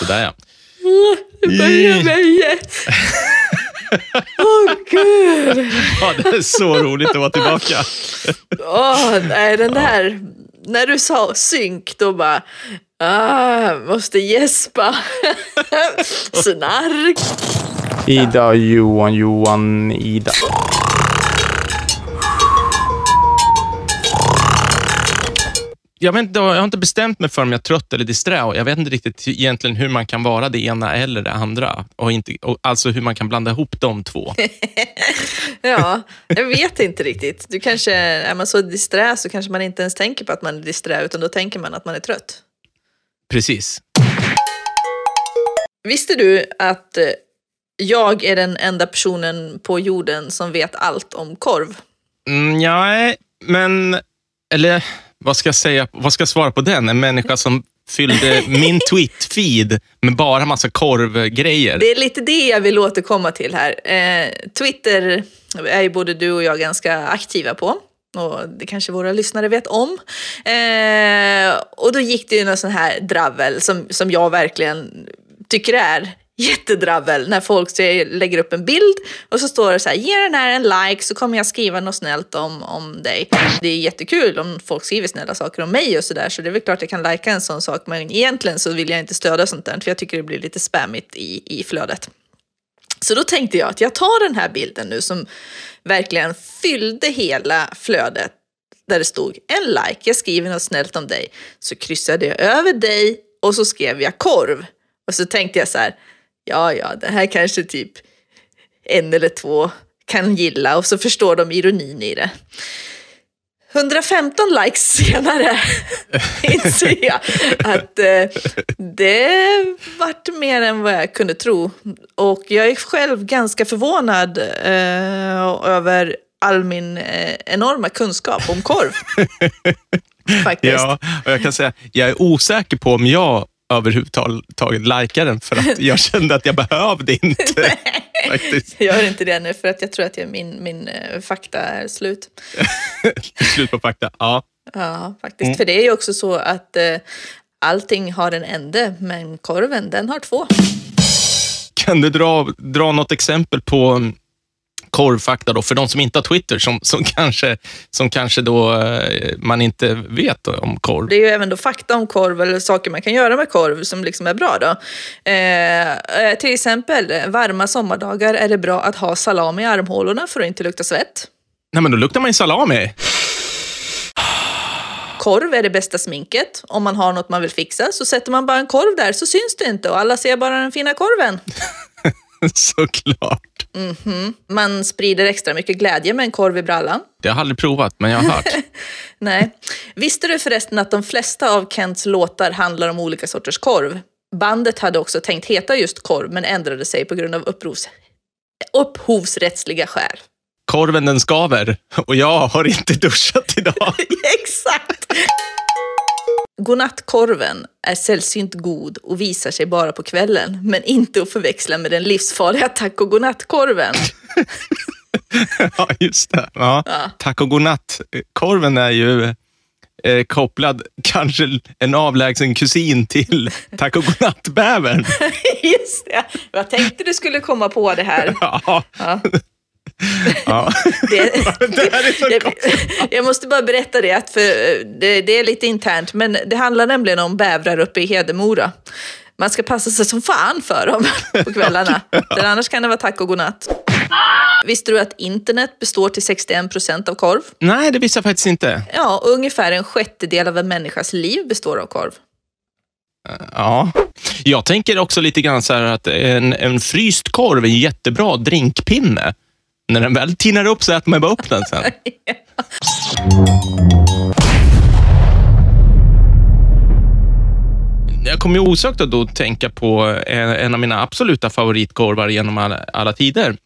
Sådär ja. Nu börjar jag. Åh gud. ja. Det är så roligt att vara tillbaka. Åh, nej, den där, när du sa synk, då bara, ah, måste gäspa. Snark. Ida, Johan, Johan, Ida. Jag, vet inte, jag har inte bestämt mig för om jag är trött eller disträ. och Jag vet inte riktigt egentligen hur man kan vara det ena eller det andra. Och inte, och alltså hur man kan blanda ihop de två. Ja, jag vet inte riktigt. Du kanske, är man så disträ så kanske man inte ens tänker på att man är disträ, utan då tänker man att man är trött. Precis. Visste du att eh, jag är den enda personen på jorden som vet allt om korv? Mm, ja, men... Eller vad ska jag säga? Vad ska jag svara på den? En människa som fyllde min tweet-feed med bara massa korvgrejer. Det är lite det jag vill återkomma till här. Eh, Twitter är ju både du och jag ganska aktiva på. Och det kanske våra lyssnare vet om. Eh, och då gick det ju någon sån här dravel som, som jag verkligen tycker är jättedravel när folk lägger upp en bild och så står det så här, ge den här en like så kommer jag skriva något snällt om, om dig. Det är jättekul om folk skriver snälla saker om mig och sådär så det är väl klart jag kan lajka en sån sak men egentligen så vill jag inte stödja sånt där för jag tycker det blir lite spammigt i, i flödet. Så då tänkte jag att jag tar den här bilden nu som verkligen fyllde hela flödet där det stod en like, jag skriver något snällt om dig. Så kryssade jag över dig och så skrev jag korv. Och så tänkte jag så här, ja ja, det här kanske typ en eller två kan gilla och så förstår de ironin i det. 115 likes senare inser jag att eh, det vart mer än vad jag kunde tro. Och jag är själv ganska förvånad eh, över all min eh, enorma kunskap om korv. Faktiskt. Ja, och jag kan säga, jag är osäker på om jag överhuvudtaget likar den för att jag kände att jag behövde inte. faktiskt. Jag gör inte det nu för att jag tror att jag, min, min eh, fakta är slut. Slut på fakta. Ja. Ja, faktiskt. För det är ju också så att eh, allting har en ände, men korven den har två. Kan du dra, dra något exempel på mm, korvfakta då, för de som inte har Twitter, som, som, kanske, som kanske då eh, man inte vet om korv? Det är ju även då fakta om korv eller saker man kan göra med korv som liksom är bra. Då. Eh, eh, till exempel, varma sommardagar är det bra att ha salami i armhålorna för att inte lukta svett. Nej, men då luktar man ju salami. Korv är det bästa sminket. Om man har något man vill fixa så sätter man bara en korv där så syns det inte och alla ser bara den fina korven. Såklart. Man sprider extra mycket glädje med en korv i brallan. Det har jag aldrig provat, men jag har hört. Nej. Visste du förresten att de flesta av Kents låtar handlar om olika sorters korv? Bandet hade också tänkt heta just korv men ändrade sig på grund av upprovs... upphovsrättsliga skäl. Korven den skaver och jag har inte duschat idag. Exakt! Godnattkorven är sällsynt god och visar sig bara på kvällen, men inte att förväxla med den livsfarliga taco godnattkorven. ja, just det. Ja. Ja. Tack och godnatt. Korven är ju eh, kopplad, kanske en avlägsen kusin till tack och godnatt-bävern. Just det, jag tänkte du skulle komma på det här. Ja. Ja. Ja. Det, Det här är så jag, jag måste bara berätta det, att för det, det är lite internt, men det handlar nämligen om bävrar uppe i Hedemora. Man ska passa sig som fan för dem på kvällarna, för annars kan det vara tack och godnatt. Visste du att internet består till 61 procent av korv? Nej, det visste jag faktiskt inte. Ja, ungefär en sjättedel av en människas liv består av korv. Ja. Jag tänker också lite grann så här att en, en fryst korv är en jättebra drinkpinne. När den väl tinar upp så äter man bara upp den sen. Jag kommer ju osökt att då tänka på en, en av mina absoluta favoritkorvar genom alla, alla tider.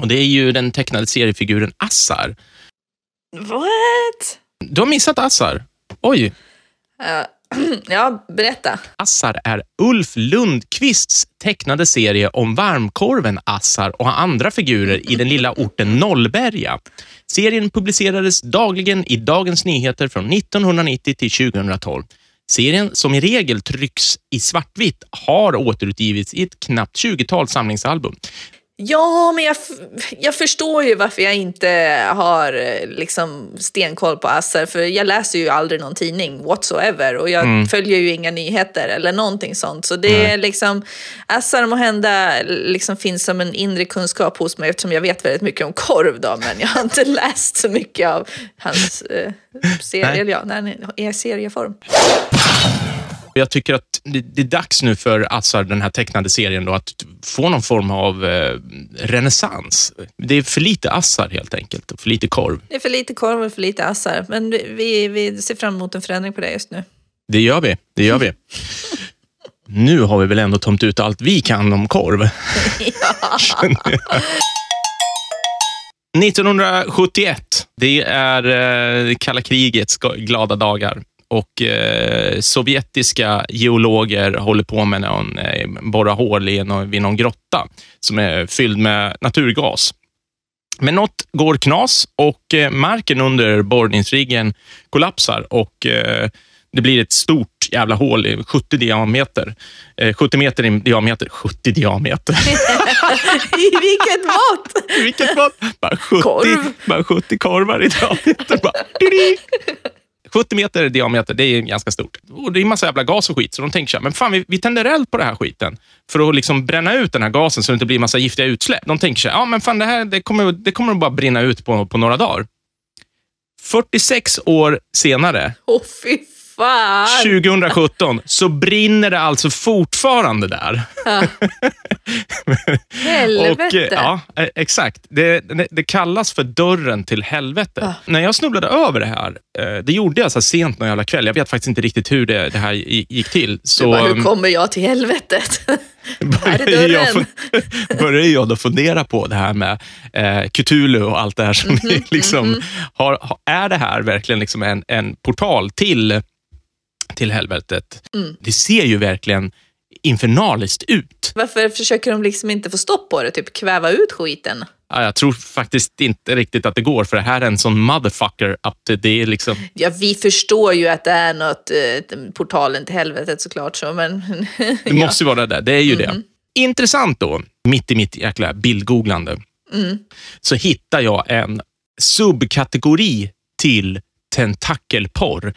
Och Det är ju den tecknade seriefiguren Assar. What? Du har missat Assar? Oj. Ja, berätta. Assar är Ulf Lundqvists tecknade serie om varmkorven Assar och andra figurer i den lilla orten Nollberga. Serien publicerades dagligen i Dagens Nyheter från 1990 till 2012. Serien, som i regel trycks i svartvitt, har återutgivits i ett knappt 20-tal samlingsalbum. Ja, men jag, jag förstår ju varför jag inte har eh, liksom, stenkoll på Assar, för jag läser ju aldrig någon tidning whatsoever och jag följer ju inga nyheter eller någonting sånt. Så det är liksom, Assar må hända liksom finns som en inre kunskap hos mig eftersom jag vet väldigt mycket om korv då, men jag har inte läst så mycket av hans eh, serier, ja, när han är i serieform. Jag tycker att det, är dags nu för Assar, den här tecknade serien, då, att få någon form av eh, renässans. Det är för lite Assar helt enkelt, och för lite korv. Det är för lite korv och för lite Assar, men vi, vi, ser fram emot en förändring på det just nu. Det gör vi. Det gör vi. Nu har vi väl ändå tömt ut allt vi kan om korv. Jag. 1971, det är eh, kalla krigets glada dagar och eh, sovjetiska geologer håller på med någon, eh, borra hål i någon, vid någon grotta som är fylld med naturgas. Men något går knas och eh, marken under borrningsriggen kollapsar och eh, det blir ett stort jävla hål i 70 diameter. Eh, 70 meter i diameter. 70 diameter. I vilket mått! Vilket var bara 70, Korv. bara 70 korvar i diameter. Bara. 70 meter i diameter, det är ganska stort. Och det är en massa jävla gas och skit, så de tänker så här, men fan, vi, vi tänder eld på den här skiten för att liksom bränna ut den här gasen så det inte blir massa giftiga utsläpp. De tänker så här, ja men fan, det här det kommer, det kommer bara brinna ut på, på några dagar. 46 år senare, Åh fy fan! 2017, så brinner det alltså fortfarande där. Helvete! Och, ja, eh, exakt. Det, det, kallas för dörren till helvetet. Ah. När jag snubblade över det här, eh, det gjorde jag så här sent någon jävla kväll. Jag vet faktiskt inte riktigt hur det, det här gi- gick till. Så Du bara, hur kommer jag till helvetet? började jag, började jag då fundera på det här med eh, Cthulhu och allt det här som Mhm, vi liksom har, har. Är det här verkligen liksom en, en portal till, till helvetet? Mm. Det ser ju verkligen infernaliskt ut. Varför försöker de liksom inte få stopp på det? Typ kväva ut skiten? Ja, jag tror faktiskt inte riktigt att det går, för det här är en sån motherfucker att det är liksom... Ja, vi förstår ju att det är något, eh, portalen till helvetet såklart, så, men... Det måste ju vara det där. Det är ju det. Intressant då, mitt i mitt jäkla bildgooglande, så hittar jag en subkategori till tentakelporr.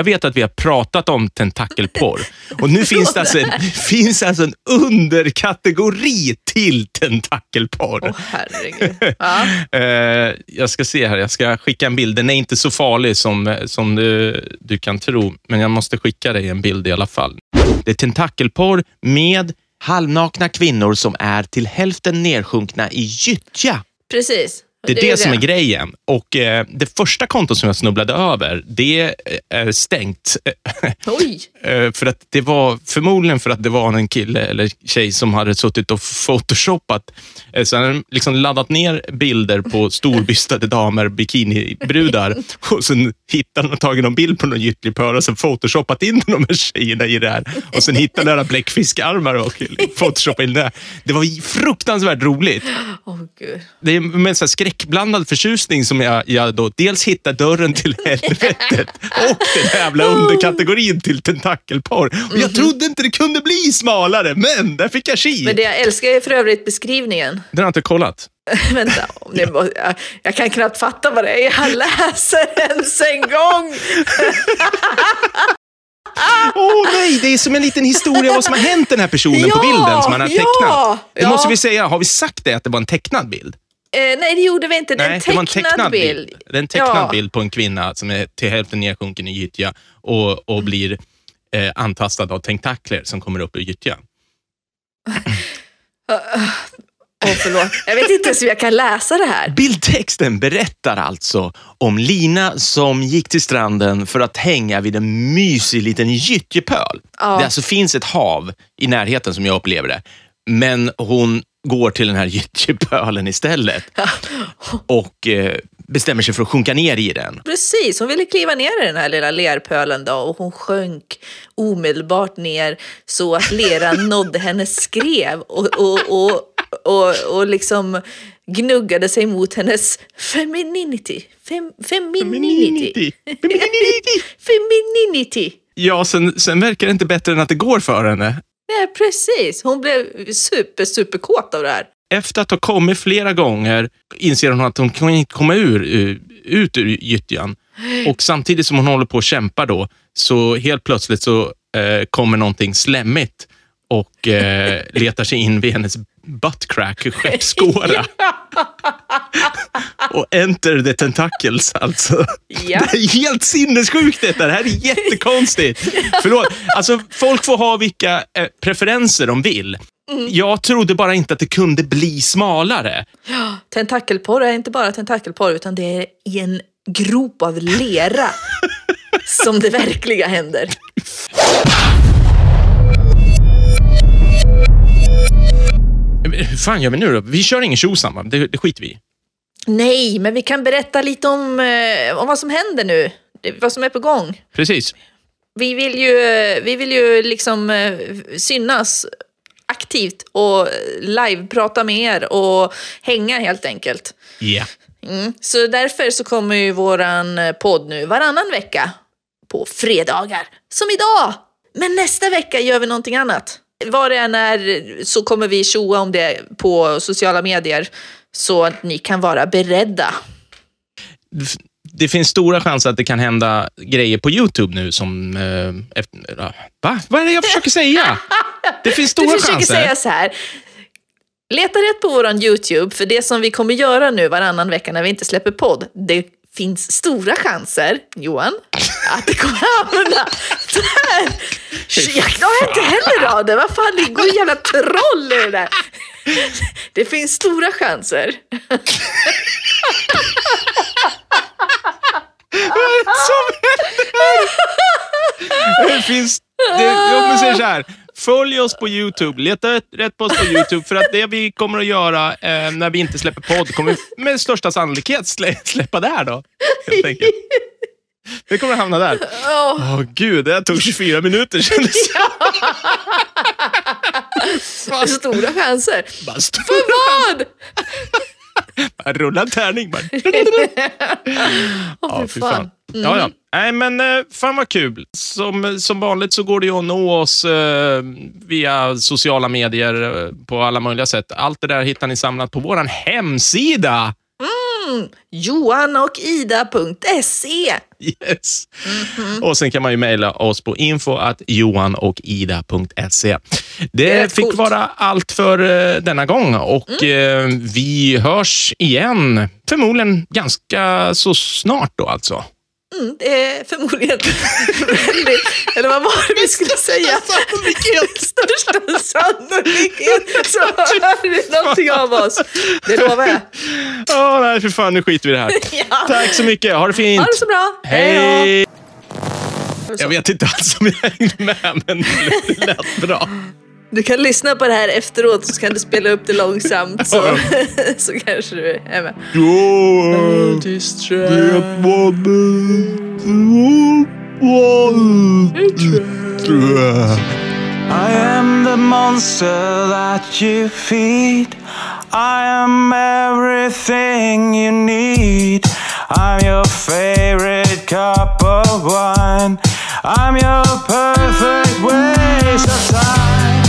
Jag vet att vi har pratat om tentakelporr och nu finns det alltså en, finns alltså en underkategori till tentakelporr. Åh herregud. Ja. Eh, jag ska se här, jag ska skicka en bild. Den är inte så farlig som, som du, du kan tro, men jag måste skicka dig en bild i alla fall. Det är tentakelporr med halvnakna kvinnor som är till hälften nedsjunkna i gyttja. Precis. Det är det, ju som är grejen. Och eh, Det första kontot som jag snubblade över, det är stängt. Oj! Eh, för att det var förmodligen för att det var en kille eller tjej som hade suttit och photoshopat. Eh, så hade liksom laddat ner bilder på storbystade damer, bikinibrudar och sen hittat och tagit någon bild på någon gyttlig pör och sen photoshopat in de här tjejerna i det här. Och sen hittat några bläckfiskarmar och photoshopat in det. Det var fruktansvärt roligt. Åh gud. Det är med sån här skräckblandad förtjusning som jag, jag då dels hittar dörren till helvetet och den jävla underkategorin till tentakelporr. Och jag trodde inte det kunde bli smalare, men där fick jag Mhm. Men chi. det jag älskar är för övrigt beskrivningen. Den har jag inte kollat. Vänta, om det må, jag, jag kan knappt fatta vad det är jag läser ens en gång. Åh nej, det är som en liten historia vad som har hänt den här personen på Ja, bilden som han har ja, tecknat. Det ja. måste vi säga. Har vi sagt det, att det var en tecknad bild? Eh, nej, det gjorde vi inte. Det är en tecknad, tecknad bild. bild. Det är en tecknad Ja. bild på en kvinna som är till hälften nedsjunken i gyttja och, och blir eh, antastad av tentakler som kommer upp ur gyttja. Åh, förlåt. Jag vet inte ens hur jag kan läsa det här. Bildtexten berättar alltså om Lina som gick till stranden för att hänga vid en mysig liten gyttjepöl. Ja. Det alltså finns ett hav i närheten som jag upplever det, men hon går till den här gyttjepölen istället och eh, bestämmer sig för att sjunka ner i den. Precis, hon ville kliva ner i den här lilla lerpölen då och hon sjönk omedelbart ner så att leran nådde hennes skrev och, och, och, och, och liksom gnuggade sig mot hennes femininity. Fem, femininity. Femininity. Femininity. Ja, sen, sen verkar det inte bättre än att det går för henne. Ja, precis. Hon blev super, super kåt av det här. Efter att ha kommit flera gånger inser hon att hon kan inte komma ur, eh, ut ur gyttjan. Och samtidigt som hon håller på att kämpa då, så helt plötsligt så eh, kommer någonting slemmigt och eh, letar sig in vid hennes buttcrack, skeppsskåra. och enter the tentacles alltså. Ja. Det är helt sinnessjukt detta. Det här är jättekonstigt. Förlåt. Alltså, folk får ha vilka eh, preferenser de vill. Jag trodde bara inte att det kunde bli smalare. Tentakelporr är inte bara tentakelporr utan det är i en grop av lera som det verkliga händer. Fan gör vi nu då? Vi kör ingen tjosan? Det, det skiter vi i. Nej, men vi kan berätta lite om, eh, om vad som händer nu. Vad som är på gång. Precis. Vi vill ju, vi vill ju liksom eh, synas aktivt och live-prata med er och hänga helt enkelt. Ja. Mm. Så därför så kommer ju våran eh, podd nu varannan vecka på fredagar, som idag. Men nästa vecka gör vi någonting annat. Vad det än är så kommer vi tjoa om det på sociala medier så att ni kan vara beredda. Det finns stora chanser att det kan hända grejer på YouTube nu som... Eh, efter, va? Vad är det jag försöker säga? Det finns Du stora försöker chanser. säga så här. Leta rätt på våran YouTube, för det som vi kommer göra nu varannan vecka när vi inte släpper podd, det finns stora chanser, Johan, att det kommer hamna där. Jag klarar inte heller av det. Vad fan, det går jävla troll i det där. Det finns stora chanser. som händer? Det finns... Det, jag säga så här. Följ oss på YouTube. Leta rätt på oss på YouTube. För att det vi kommer att göra eh, när vi inte släpper podd kommer vi med största sannolikhet slä, släppa där då. Helt enkelt. Det kommer att hamna där. Åh, Åh gud, det tog 24 minuter kändes det stora chanser. Bara stor- För vad? Bara Rulla en tärning bara. Åh, Ja, fy fan. fan. Ja, ja. Nej, men eh, fan vad kul. Som, som vanligt så går det ju att nå oss eh, via sociala medier eh, på alla möjliga sätt. Allt det där hittar ni samlat på vår hemsida. Johanochida.se Yes. Och sen kan man ju mejla oss på info at johanochida.se. Det rätt fick coolt. vara allt för eh, denna gång och eh, vi hörs igen. Förmodligen ganska så snart då alltså. Mm, det är förmodligen väldigt, eller vad var det vi skulle säga? Sannolikhet så hör du någonting av oss. Det lovar jag. Åh, nej, för fan, nu skiter vi i det här. Ja. Tack så mycket. Ha det fint. Ha det så bra. Hej! Jag vet inte alls om jag hängde med, men det lät bra. Du kan lyssna på det här efteråt så kan du spela upp det långsamt så, så kanske du är med. Det var I am the monster that you feed. I am everything you need. I'm your favorite cup of wine. I'm your perfect waste of time.